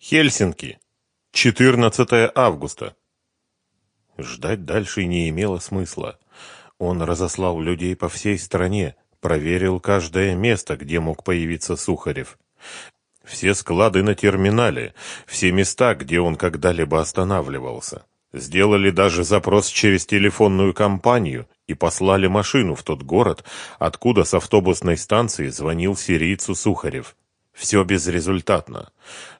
Хельсинки. 14 августа. Ждать дальше не имело смысла. Он разослал людей по всей стране, проверил каждое место, где мог появиться Сухарев. Все склады на терминале, все места, где он когда-либо останавливался. Сделали даже запрос через телефонную компанию и послали машину в тот город, откуда с автобусной станции звонил сирийцу Сухарев. Все безрезультатно.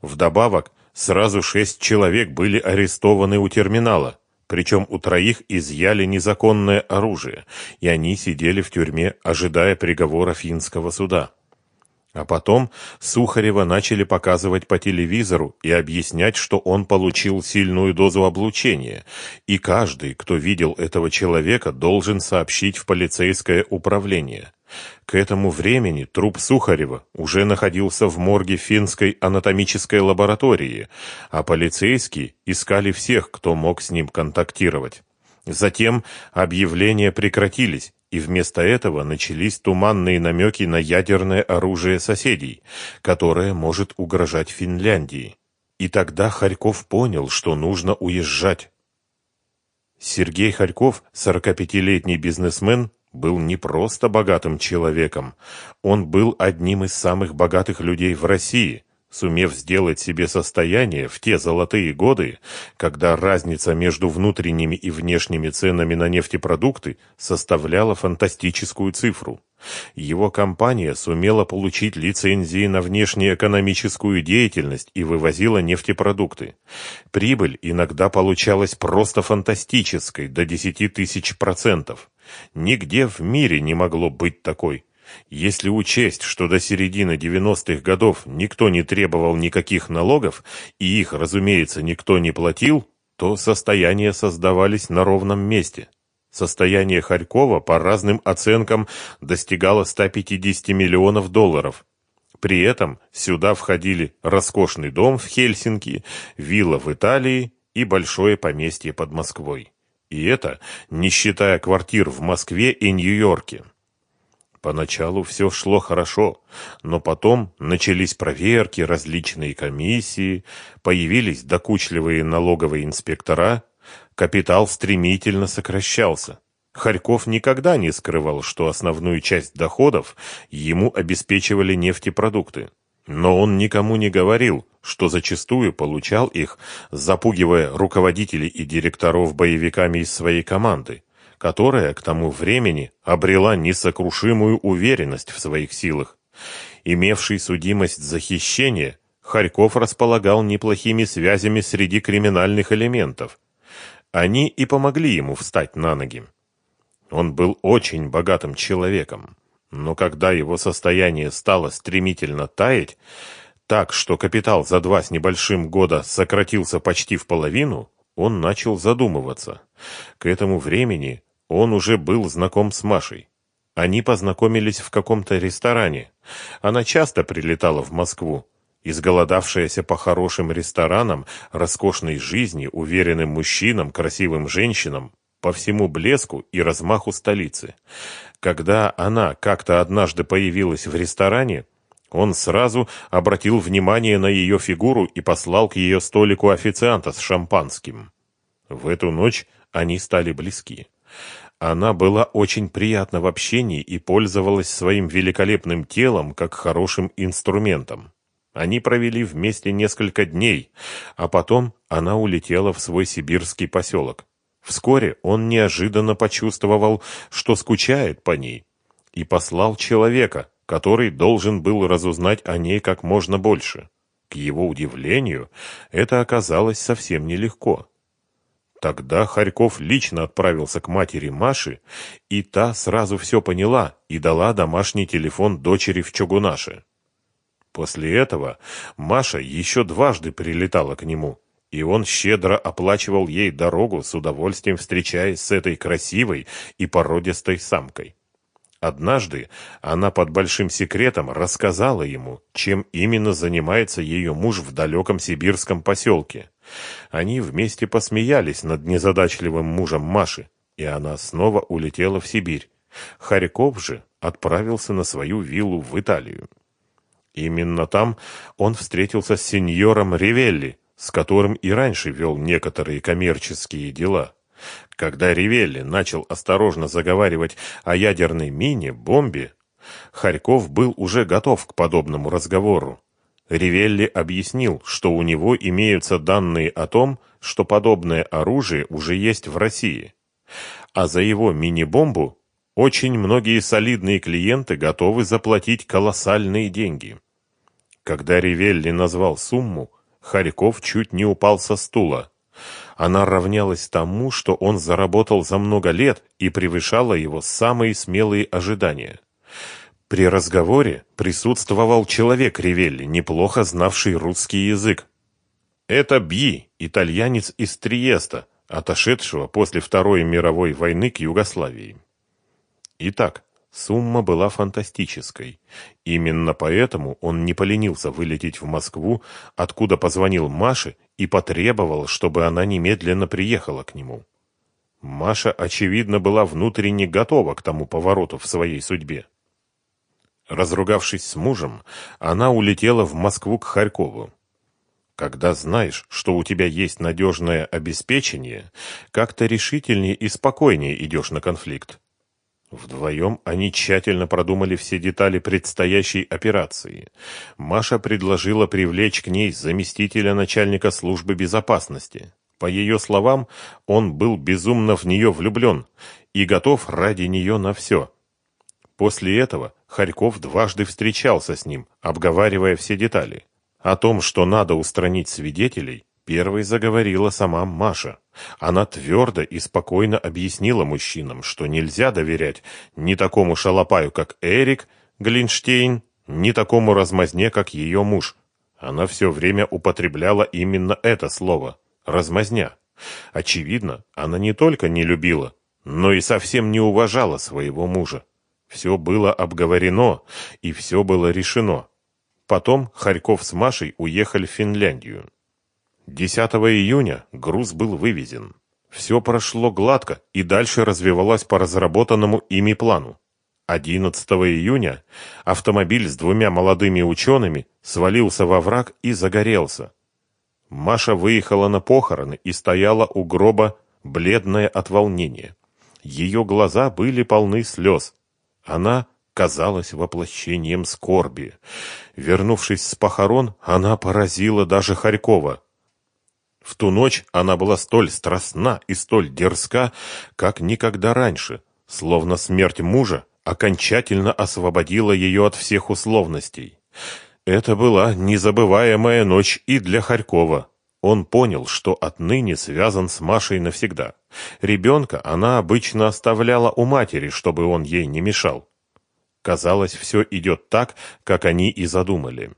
Вдобавок, сразу шесть человек были арестованы у терминала, причем у троих изъяли незаконное оружие, и они сидели в тюрьме, ожидая приговора финского суда. А потом Сухарева начали показывать по телевизору и объяснять, что он получил сильную дозу облучения, и каждый, кто видел этого человека, должен сообщить в полицейское управление. К этому времени труп Сухарева уже находился в морге финской анатомической лаборатории, а полицейские искали всех, кто мог с ним контактировать. Затем объявления прекратились, и вместо этого начались туманные намеки на ядерное оружие соседей, которое может угрожать Финляндии. И тогда Харьков понял, что нужно уезжать. Сергей Харьков, 45-летний бизнесмен, был не просто богатым человеком, он был одним из самых богатых людей в России, сумев сделать себе состояние в те золотые годы, когда разница между внутренними и внешними ценами на нефтепродукты составляла фантастическую цифру. Его компания сумела получить лицензии на внешнеэкономическую деятельность и вывозила нефтепродукты. Прибыль иногда получалась просто фантастической, до 10 тысяч процентов. Нигде в мире не могло быть такой. Если учесть, что до середины 90-х годов никто не требовал никаких налогов, и их, разумеется, никто не платил, то состояния создавались на ровном месте. Состояние Харькова по разным оценкам достигало 150 миллионов долларов. При этом сюда входили роскошный дом в Хельсинки, вилла в Италии и большое поместье под Москвой. И это не считая квартир в Москве и Нью-Йорке. Поначалу все шло хорошо, но потом начались проверки, различные комиссии, появились докучливые налоговые инспектора, капитал стремительно сокращался. Харьков никогда не скрывал, что основную часть доходов ему обеспечивали нефтепродукты. Но он никому не говорил, что зачастую получал их, запугивая руководителей и директоров боевиками из своей команды которая к тому времени обрела несокрушимую уверенность в своих силах. Имевший судимость за хищение, Харьков располагал неплохими связями среди криминальных элементов. Они и помогли ему встать на ноги. Он был очень богатым человеком, но когда его состояние стало стремительно таять, так что капитал за два с небольшим года сократился почти в половину, он начал задумываться. К этому времени он уже был знаком с Машей. Они познакомились в каком-то ресторане. Она часто прилетала в Москву. Изголодавшаяся по хорошим ресторанам, роскошной жизни, уверенным мужчинам, красивым женщинам, по всему блеску и размаху столицы. Когда она как-то однажды появилась в ресторане, он сразу обратил внимание на ее фигуру и послал к ее столику официанта с шампанским. В эту ночь они стали близки. Она была очень приятна в общении и пользовалась своим великолепным телом как хорошим инструментом. Они провели вместе несколько дней, а потом она улетела в свой сибирский поселок. Вскоре он неожиданно почувствовал, что скучает по ней, и послал человека, который должен был разузнать о ней как можно больше. К его удивлению, это оказалось совсем нелегко. Тогда Харьков лично отправился к матери Маши, и та сразу все поняла и дала домашний телефон дочери в Чугунаше. После этого Маша еще дважды прилетала к нему, и он щедро оплачивал ей дорогу, с удовольствием встречаясь с этой красивой и породистой самкой. Однажды она под большим секретом рассказала ему, чем именно занимается ее муж в далеком сибирском поселке. Они вместе посмеялись над незадачливым мужем Маши, и она снова улетела в Сибирь. Харьков же отправился на свою виллу в Италию. Именно там он встретился с сеньором Ривелли, с которым и раньше вел некоторые коммерческие дела. Когда Ривелли начал осторожно заговаривать о ядерной мине, бомбе, Харьков был уже готов к подобному разговору. Ривелли объяснил, что у него имеются данные о том, что подобное оружие уже есть в России. А за его мини-бомбу очень многие солидные клиенты готовы заплатить колоссальные деньги. Когда Ривелли назвал сумму, Харьков чуть не упал со стула. Она равнялась тому, что он заработал за много лет и превышала его самые смелые ожидания. При разговоре присутствовал человек Ривелли, неплохо знавший русский язык. Это Бьи, итальянец из Триеста, отошедшего после Второй мировой войны к Югославии. Итак, Сумма была фантастической. Именно поэтому он не поленился вылететь в Москву, откуда позвонил Маше и потребовал, чтобы она немедленно приехала к нему. Маша, очевидно, была внутренне готова к тому повороту в своей судьбе. Разругавшись с мужем, она улетела в Москву к Харькову. Когда знаешь, что у тебя есть надежное обеспечение, как-то решительнее и спокойнее идешь на конфликт. Вдвоем они тщательно продумали все детали предстоящей операции. Маша предложила привлечь к ней заместителя начальника службы безопасности. По ее словам, он был безумно в нее влюблен и готов ради нее на все. После этого Харьков дважды встречался с ним, обговаривая все детали. О том, что надо устранить свидетелей, Первой заговорила сама Маша. Она твердо и спокойно объяснила мужчинам, что нельзя доверять ни такому шалопаю, как Эрик Глинштейн, ни такому размазне, как ее муж. Она все время употребляла именно это слово «размазня». Очевидно, она не только не любила, но и совсем не уважала своего мужа. Все было обговорено, и все было решено. Потом Харьков с Машей уехали в Финляндию. 10 июня груз был вывезен. Все прошло гладко и дальше развивалось по разработанному ими плану. 11 июня автомобиль с двумя молодыми учеными свалился во враг и загорелся. Маша выехала на похороны и стояла у гроба, бледная от волнения. Ее глаза были полны слез. Она казалась воплощением скорби. Вернувшись с похорон, она поразила даже Харькова. В ту ночь она была столь страстна и столь дерзка, как никогда раньше, словно смерть мужа окончательно освободила ее от всех условностей. Это была незабываемая ночь и для Харькова. Он понял, что отныне связан с Машей навсегда. Ребенка она обычно оставляла у матери, чтобы он ей не мешал. Казалось, все идет так, как они и задумали.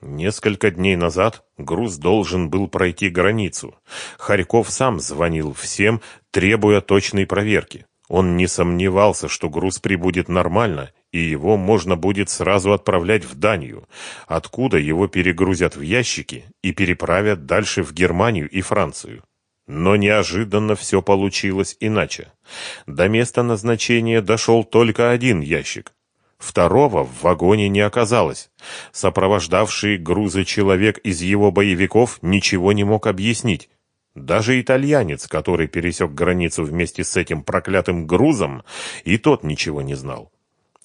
Несколько дней назад груз должен был пройти границу. Харьков сам звонил всем, требуя точной проверки. Он не сомневался, что груз прибудет нормально, и его можно будет сразу отправлять в Данию, откуда его перегрузят в ящики и переправят дальше в Германию и Францию. Но неожиданно все получилось иначе. До места назначения дошел только один ящик, Второго в вагоне не оказалось. Сопровождавший грузы человек из его боевиков ничего не мог объяснить. Даже итальянец, который пересек границу вместе с этим проклятым грузом, и тот ничего не знал.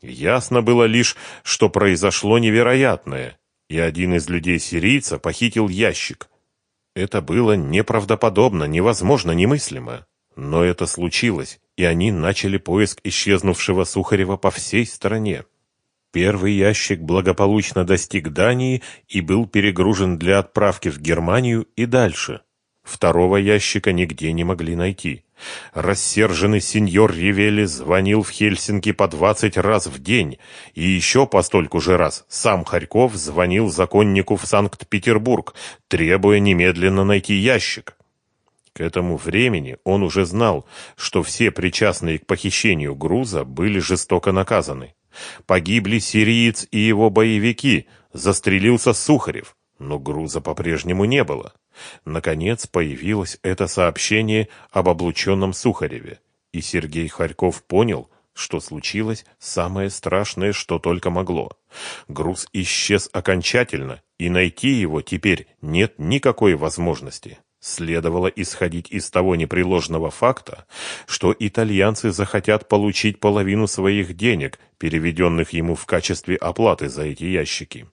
Ясно было лишь, что произошло невероятное, и один из людей-сирийца похитил ящик. Это было неправдоподобно, невозможно, немыслимо. Но это случилось, и они начали поиск исчезнувшего Сухарева по всей стране. Первый ящик благополучно достиг Дании и был перегружен для отправки в Германию и дальше. Второго ящика нигде не могли найти. Рассерженный сеньор Ревели звонил в Хельсинки по двадцать раз в день, и еще по стольку же раз сам Харьков звонил законнику в Санкт-Петербург, требуя немедленно найти ящик. К этому времени он уже знал, что все причастные к похищению груза были жестоко наказаны. Погибли сириец и его боевики, застрелился Сухарев, но груза по-прежнему не было. Наконец появилось это сообщение об облученном Сухареве, и Сергей Харьков понял, что случилось самое страшное, что только могло. Груз исчез окончательно, и найти его теперь нет никакой возможности. Следовало исходить из того непреложного факта, что итальянцы захотят получить половину своих денег, переведенных ему в качестве оплаты за эти ящики.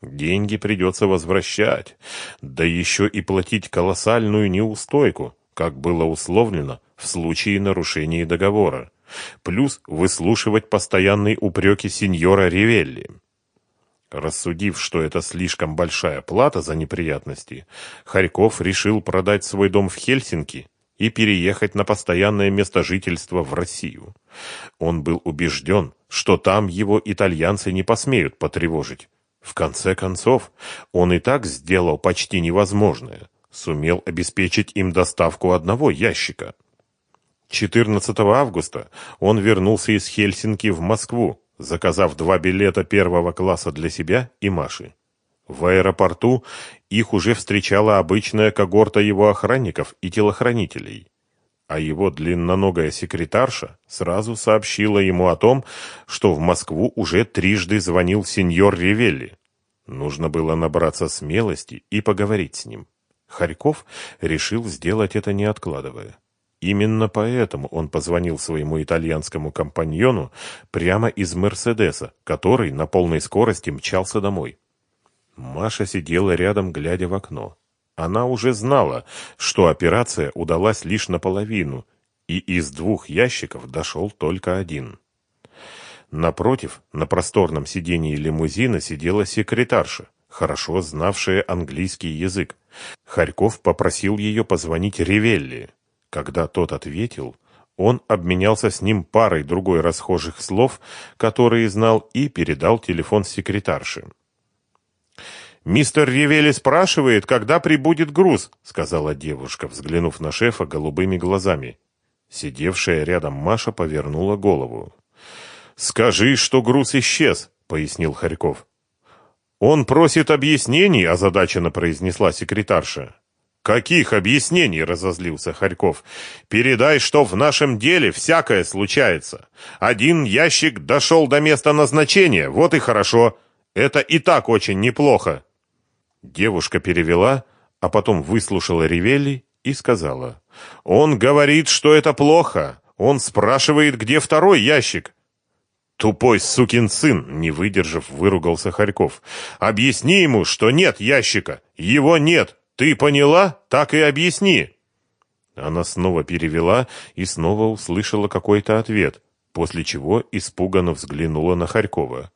Деньги придется возвращать, да еще и платить колоссальную неустойку, как было условлено в случае нарушения договора, плюс выслушивать постоянные упреки сеньора Ривелли. Рассудив, что это слишком большая плата за неприятности, Харьков решил продать свой дом в Хельсинки и переехать на постоянное место жительства в Россию. Он был убежден, что там его итальянцы не посмеют потревожить. В конце концов, он и так сделал почти невозможное. Сумел обеспечить им доставку одного ящика. 14 августа он вернулся из Хельсинки в Москву, заказав два билета первого класса для себя и Маши. В аэропорту их уже встречала обычная когорта его охранников и телохранителей. А его длинноногая секретарша сразу сообщила ему о том, что в Москву уже трижды звонил сеньор Ревелли. Нужно было набраться смелости и поговорить с ним. Харьков решил сделать это не откладывая. Именно поэтому он позвонил своему итальянскому компаньону прямо из «Мерседеса», который на полной скорости мчался домой. Маша сидела рядом, глядя в окно. Она уже знала, что операция удалась лишь наполовину, и из двух ящиков дошел только один. Напротив, на просторном сидении лимузина сидела секретарша, хорошо знавшая английский язык. Харьков попросил ее позвонить Ревелли. Когда тот ответил, он обменялся с ним парой другой расхожих слов, которые знал, и передал телефон секретарше. «Мистер Ревели спрашивает, когда прибудет груз», — сказала девушка, взглянув на шефа голубыми глазами. Сидевшая рядом Маша повернула голову. «Скажи, что груз исчез», — пояснил Харьков. «Он просит объяснений», — озадаченно произнесла секретарша. «Каких объяснений?» — разозлился Харьков. «Передай, что в нашем деле всякое случается. Один ящик дошел до места назначения, вот и хорошо. Это и так очень неплохо». Девушка перевела, а потом выслушала Ривелли и сказала. «Он говорит, что это плохо. Он спрашивает, где второй ящик». «Тупой сукин сын!» — не выдержав, выругался Харьков. «Объясни ему, что нет ящика. Его нет. Ты поняла? Так и объясни. Она снова перевела и снова услышала какой-то ответ, после чего испуганно взглянула на Харькова.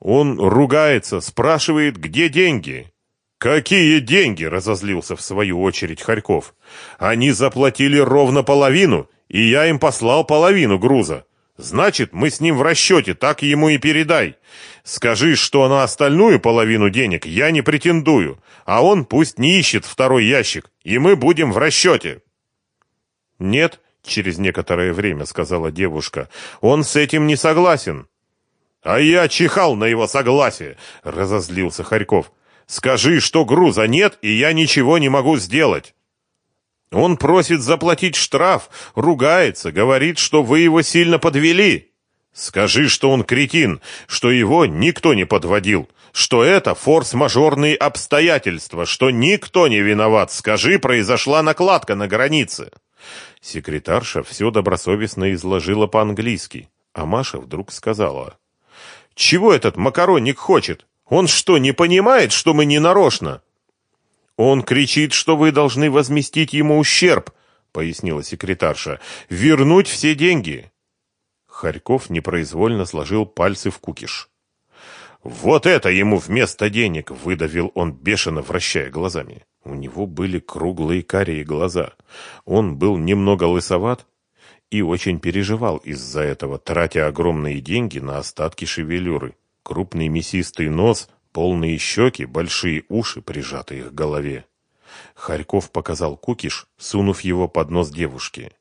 Он ругается, спрашивает, где деньги. Какие деньги? разозлился в свою очередь Харьков. Они заплатили ровно половину, и я им послал половину груза. Значит, мы с ним в расчете, так ему и передай. Скажи, что на остальную половину денег я не претендую, а он пусть не ищет второй ящик, и мы будем в расчете». «Нет», — через некоторое время сказала девушка, — «он с этим не согласен». «А я чихал на его согласие», — разозлился Харьков. «Скажи, что груза нет, и я ничего не могу сделать». Он просит заплатить штраф, ругается, говорит, что вы его сильно подвели. Скажи, что он кретин, что его никто не подводил, что это форс-мажорные обстоятельства, что никто не виноват. Скажи, произошла накладка на границе. Секретарша все добросовестно изложила по-английски, а Маша вдруг сказала: "Чего этот макаронник хочет? Он что, не понимает, что мы не нарочно?" Он кричит, что вы должны возместить ему ущерб, пояснила секретарша. Вернуть все деньги. Харьков непроизвольно сложил пальцы в кукиш. Вот это ему вместо денег, выдавил он бешено, вращая глазами. У него были круглые карие глаза. Он был немного лысоват и очень переживал из-за этого, тратя огромные деньги на остатки шевелюры. Крупный мясистый нос Полные щеки, большие уши, прижатые к голове. Харьков показал кукиш, сунув его под нос девушки.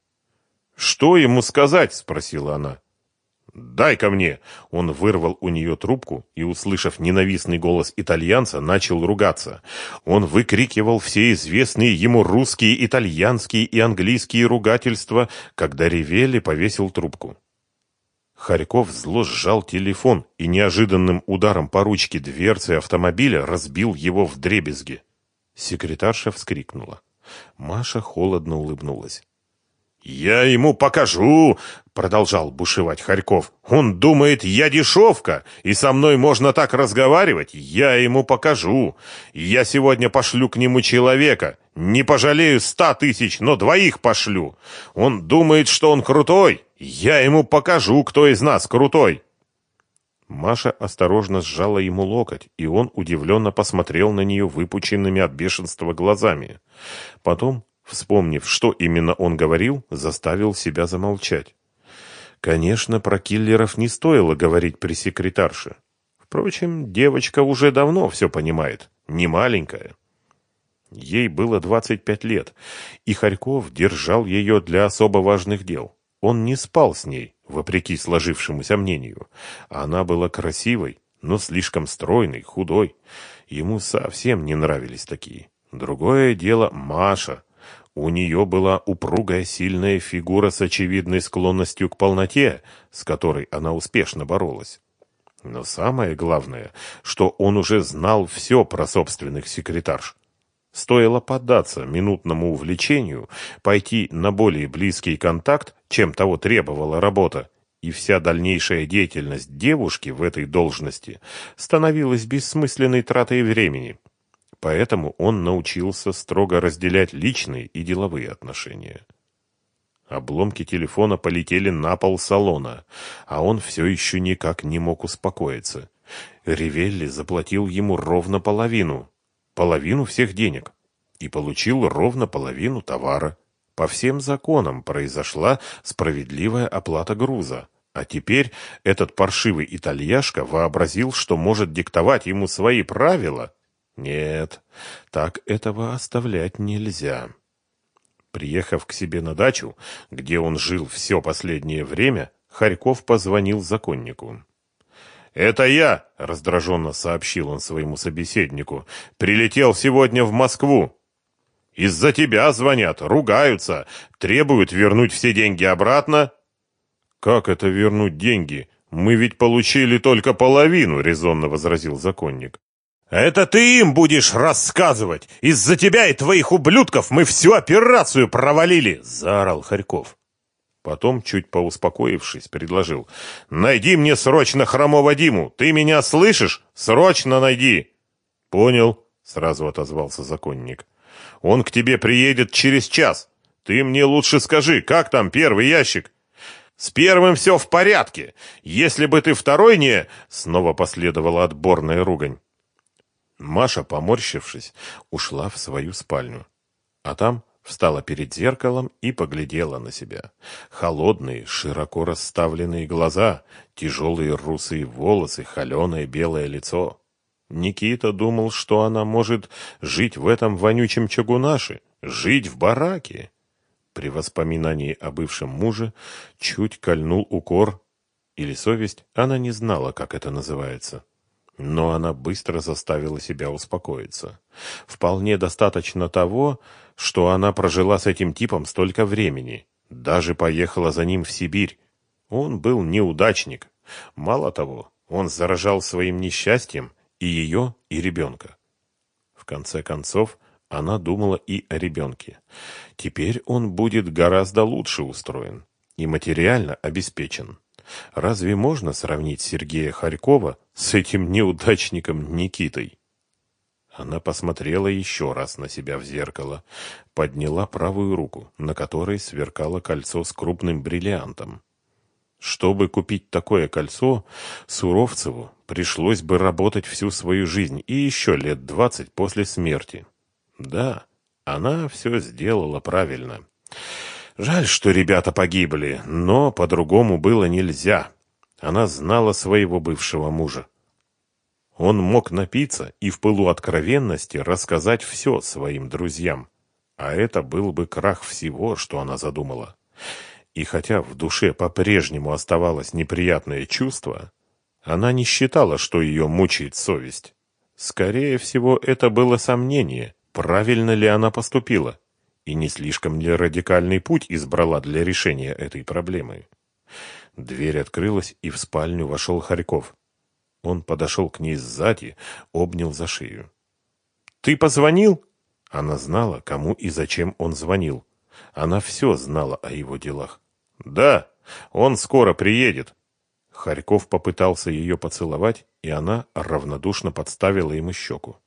«Что ему сказать?» — спросила она. «Дай ко мне!» Он вырвал у нее трубку и, услышав ненавистный голос итальянца, начал ругаться. Он выкрикивал все известные ему русские, итальянские и английские ругательства, когда Ревели повесил трубку. Харьков зло сжал телефон и неожиданным ударом по ручке дверцы автомобиля разбил его в дребезги. Секретарша вскрикнула. Маша холодно улыбнулась. «Я ему покажу!» — продолжал бушевать Харьков. «Он думает, я дешевка, и со мной можно так разговаривать. Я ему покажу. Я сегодня пошлю к нему человека. Не пожалею ста тысяч, но двоих пошлю. Он думает, что он крутой. Я ему покажу, кто из нас крутой». Маша осторожно сжала ему локоть, и он удивленно посмотрел на нее выпученными от бешенства глазами. Потом Вспомнив, что именно он говорил, заставил себя замолчать. Конечно, про киллеров не стоило говорить при секретарше. Впрочем, девочка уже давно все понимает, не маленькая. Ей было 25 лет, и Харьков держал ее для особо важных дел. Он не спал с ней, вопреки сложившемуся мнению. Она была красивой, но слишком стройной, худой. Ему совсем не нравились такие. Другое дело Маша, у нее была упругая сильная фигура с очевидной склонностью к полноте, с которой она успешно боролась. Но самое главное, что он уже знал все про собственных секретарш. Стоило поддаться минутному увлечению, пойти на более близкий контакт, чем того требовала работа, и вся дальнейшая деятельность девушки в этой должности становилась бессмысленной тратой времени. Поэтому он научился строго разделять личные и деловые отношения. Обломки телефона полетели на пол салона, а он все еще никак не мог успокоиться. Ривелли заплатил ему ровно половину, половину всех денег, и получил ровно половину товара. По всем законам произошла справедливая оплата груза, а теперь этот паршивый итальяшка вообразил, что может диктовать ему свои правила нет, так этого оставлять нельзя. Приехав к себе на дачу, где он жил все последнее время, Харьков позвонил законнику. «Это я!» — раздраженно сообщил он своему собеседнику. «Прилетел сегодня в Москву. Из-за тебя звонят, ругаются, требуют вернуть все деньги обратно». «Как это вернуть деньги? Мы ведь получили только половину», — резонно возразил законник. «Это ты им будешь рассказывать! Из-за тебя и твоих ублюдков мы всю операцию провалили!» — заорал Харьков. Потом, чуть поуспокоившись, предложил. «Найди мне срочно хромого Диму! Ты меня слышишь? Срочно найди!» «Понял», — сразу отозвался законник. «Он к тебе приедет через час. Ты мне лучше скажи, как там первый ящик?» «С первым все в порядке. Если бы ты второй не...» Снова последовала отборная ругань. Маша, поморщившись, ушла в свою спальню. А там встала перед зеркалом и поглядела на себя. Холодные, широко расставленные глаза, тяжелые русые волосы, холеное белое лицо. Никита думал, что она может жить в этом вонючем чагунаше, жить в бараке. При воспоминании о бывшем муже чуть кольнул укор или совесть, она не знала, как это называется. Но она быстро заставила себя успокоиться. Вполне достаточно того, что она прожила с этим типом столько времени. Даже поехала за ним в Сибирь. Он был неудачник. Мало того, он заражал своим несчастьем и ее, и ребенка. В конце концов, она думала и о ребенке. Теперь он будет гораздо лучше устроен и материально обеспечен. Разве можно сравнить Сергея Харькова с этим неудачником Никитой? Она посмотрела еще раз на себя в зеркало, подняла правую руку, на которой сверкало кольцо с крупным бриллиантом. Чтобы купить такое кольцо, Суровцеву пришлось бы работать всю свою жизнь и еще лет двадцать после смерти. Да, она все сделала правильно. Жаль, что ребята погибли, но по-другому было нельзя. Она знала своего бывшего мужа. Он мог напиться и в пылу откровенности рассказать все своим друзьям. А это был бы крах всего, что она задумала. И хотя в душе по-прежнему оставалось неприятное чувство, она не считала, что ее мучает совесть. Скорее всего, это было сомнение, правильно ли она поступила и не слишком ли радикальный путь избрала для решения этой проблемы. Дверь открылась, и в спальню вошел Харьков. Он подошел к ней сзади, обнял за шею. «Ты позвонил?» Она знала, кому и зачем он звонил. Она все знала о его делах. «Да, он скоро приедет». Харьков попытался ее поцеловать, и она равнодушно подставила ему щеку.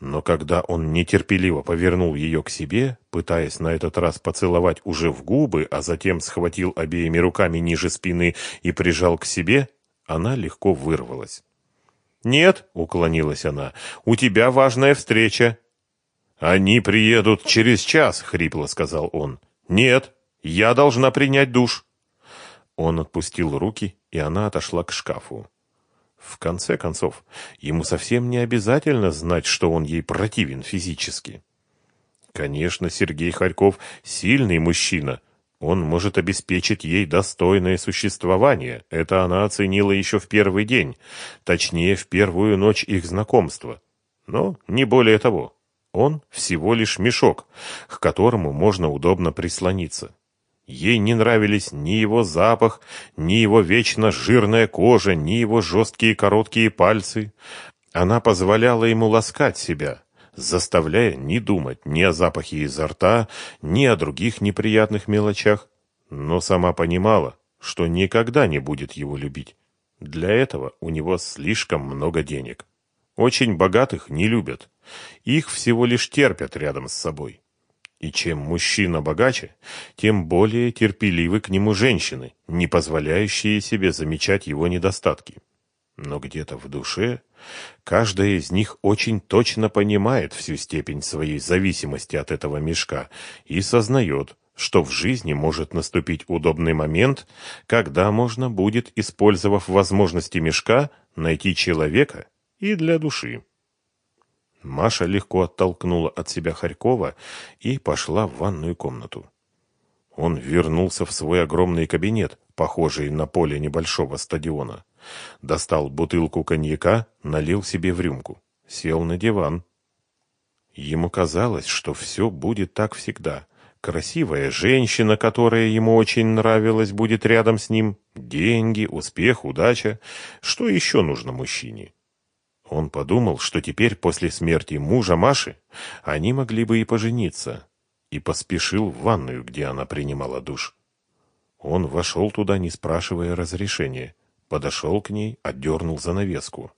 Но когда он нетерпеливо повернул ее к себе, пытаясь на этот раз поцеловать уже в губы, а затем схватил обеими руками ниже спины и прижал к себе, она легко вырвалась. «Нет», — уклонилась она, — «у тебя важная встреча». «Они приедут через час», — хрипло сказал он. «Нет, я должна принять душ». Он отпустил руки, и она отошла к шкафу. В конце концов, ему совсем не обязательно знать, что он ей противен физически. Конечно, Сергей Харьков сильный мужчина. Он может обеспечить ей достойное существование. Это она оценила еще в первый день, точнее, в первую ночь их знакомства. Но не более того. Он всего лишь мешок, к которому можно удобно прислониться. Ей не нравились ни его запах, ни его вечно жирная кожа, ни его жесткие короткие пальцы. Она позволяла ему ласкать себя, заставляя не думать ни о запахе изо рта, ни о других неприятных мелочах, но сама понимала, что никогда не будет его любить. Для этого у него слишком много денег. Очень богатых не любят. Их всего лишь терпят рядом с собой. И чем мужчина богаче, тем более терпеливы к нему женщины, не позволяющие себе замечать его недостатки. Но где-то в душе каждая из них очень точно понимает всю степень своей зависимости от этого мешка и сознает, что в жизни может наступить удобный момент, когда можно будет, использовав возможности мешка, найти человека и для души. Маша легко оттолкнула от себя Харькова и пошла в ванную комнату. Он вернулся в свой огромный кабинет, похожий на поле небольшого стадиона. Достал бутылку коньяка, налил себе в рюмку. Сел на диван. Ему казалось, что все будет так всегда. Красивая женщина, которая ему очень нравилась, будет рядом с ним. Деньги, успех, удача. Что еще нужно мужчине? Он подумал, что теперь, после смерти мужа Маши, они могли бы и пожениться, и поспешил в ванную, где она принимала душ. Он вошел туда, не спрашивая разрешения, подошел к ней, отдернул занавеску.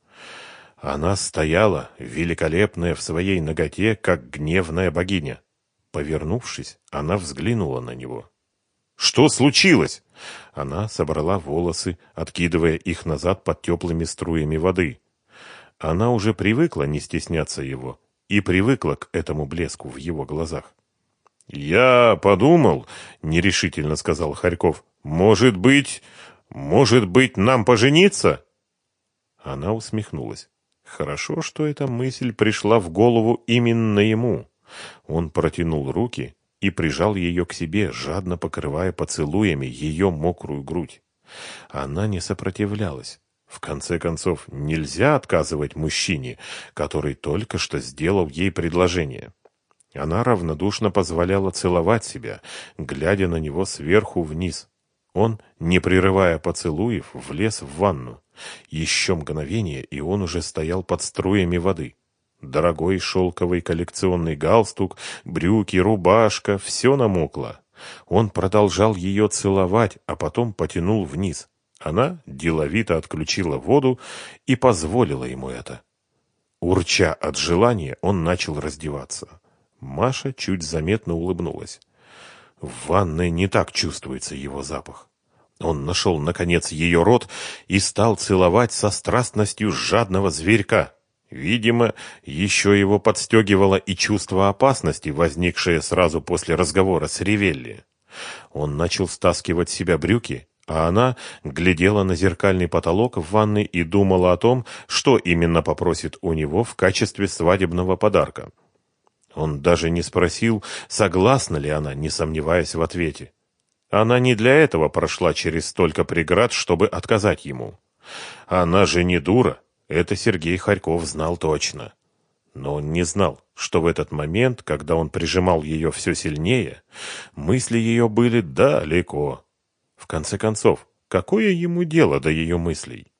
Она стояла, великолепная в своей ноготе, как гневная богиня. Повернувшись, она взглянула на него. «Что случилось?» Она собрала волосы, откидывая их назад под теплыми струями воды. Она уже привыкла не стесняться его и привыкла к этому блеску в его глазах. «Я подумал», — нерешительно сказал Харьков, — «может быть, может быть, нам пожениться?» Она усмехнулась. Хорошо, что эта мысль пришла в голову именно ему. Он протянул руки и прижал ее к себе, жадно покрывая поцелуями ее мокрую грудь. Она не сопротивлялась. В конце концов, нельзя отказывать мужчине, который только что сделал ей предложение. Она равнодушно позволяла целовать себя, глядя на него сверху вниз. Он, не прерывая поцелуев, влез в ванну. Еще мгновение, и он уже стоял под струями воды. Дорогой шелковый коллекционный галстук, брюки, рубашка — все намокло. Он продолжал ее целовать, а потом потянул вниз. Она деловито отключила воду и позволила ему это. Урча от желания, он начал раздеваться. Маша чуть заметно улыбнулась. В ванной не так чувствуется его запах. Он нашел, наконец, ее рот и стал целовать со страстностью жадного зверька. Видимо, еще его подстегивало и чувство опасности, возникшее сразу после разговора с Ревелли. Он начал стаскивать себя брюки а она глядела на зеркальный потолок в ванной и думала о том, что именно попросит у него в качестве свадебного подарка. Он даже не спросил, согласна ли она, не сомневаясь в ответе. Она не для этого прошла через столько преград, чтобы отказать ему. Она же не дура, это Сергей Харьков знал точно. Но он не знал, что в этот момент, когда он прижимал ее все сильнее, мысли ее были далеко. Конце концов, Какое ему дело до ее мыслей?